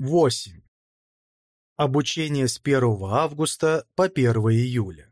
8. Обучение с 1 августа по 1 июля.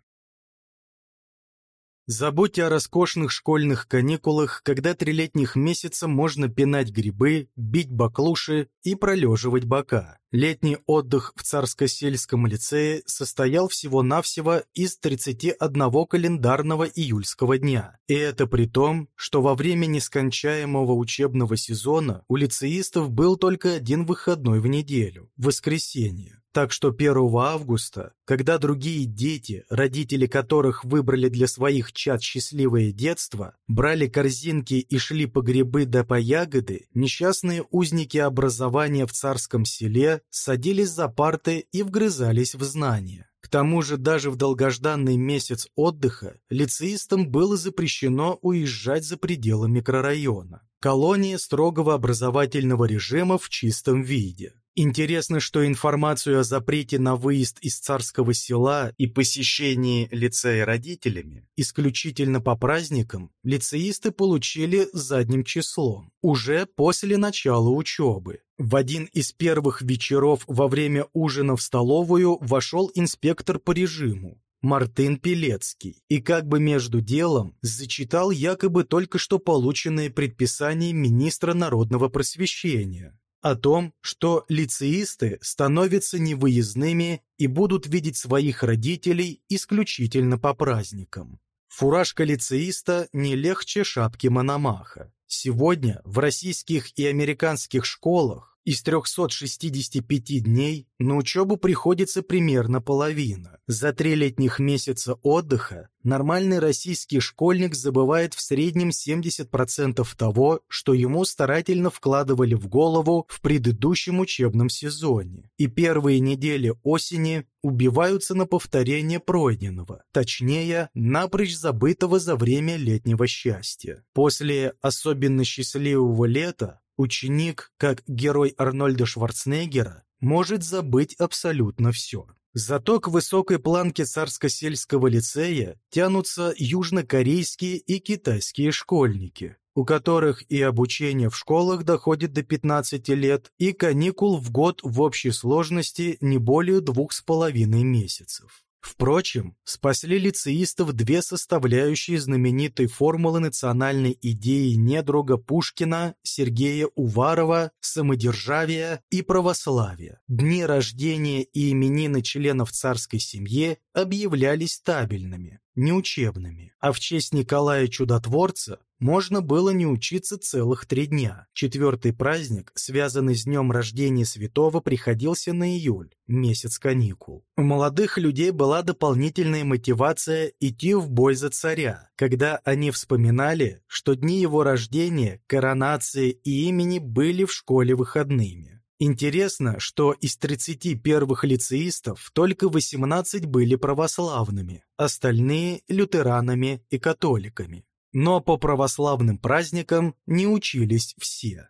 Забудьте о роскошных школьных каникулах, когда три летних месяца можно пинать грибы, бить баклуши и пролеживать бока. Летний отдых в Царско-сельском лицее состоял всего-навсего из 31 календарного июльского дня. И это при том, что во время нескончаемого учебного сезона у лицеистов был только один выходной в неделю – воскресенье. Так что 1 августа, когда другие дети, родители которых выбрали для своих чад счастливое детство, брали корзинки и шли по грибы да по ягоды, несчастные узники образования в царском селе садились за парты и вгрызались в знания. К тому же даже в долгожданный месяц отдыха лицеистам было запрещено уезжать за пределы микрорайона. Колония строгого образовательного режима в чистом виде. Интересно, что информацию о запрете на выезд из царского села и посещении лицея родителями исключительно по праздникам лицеисты получили задним числом, уже после начала учебы. В один из первых вечеров во время ужина в столовую вошел инспектор по режиму, Мартын Пелецкий, и как бы между делом зачитал якобы только что полученное предписание министра народного просвещения о том, что лицеисты становятся невыездными и будут видеть своих родителей исключительно по праздникам. Фуражка лицеиста не легче шапки Мономаха. Сегодня в российских и американских школах из 365 дней на учебу приходится примерно половина. За три летних месяца отдыха нормальный российский школьник забывает в среднем 70% того, что ему старательно вкладывали в голову в предыдущем учебном сезоне. И первые недели осени убиваются на повторение пройденного, точнее, напрочь забытого за время летнего счастья. После особенно счастливого лета Ученик, как герой Арнольда Шварценеггера, может забыть абсолютно все. Зато к высокой планке царско-сельского лицея тянутся южнокорейские и китайские школьники, у которых и обучение в школах доходит до 15 лет, и каникул в год в общей сложности не более двух с половиной месяцев. Впрочем, спасли лицеистов две составляющие знаменитой формулы национальной идеи недруга Пушкина Сергея Уварова «Самодержавие и православие». Дни рождения и именины членов царской семьи объявлялись табельными, неучебными, а в честь Николая Чудотворца можно было не учиться целых три дня. Четвертый праздник, связанный с днем рождения святого, приходился на июль, месяц каникул. У молодых людей была дополнительная мотивация идти в бой за царя, когда они вспоминали, что дни его рождения, коронации и имени были в школе выходными. Интересно, что из 30 первых лицеистов только 18 были православными, остальные – лютеранами и католиками. Но по православным праздникам не учились все.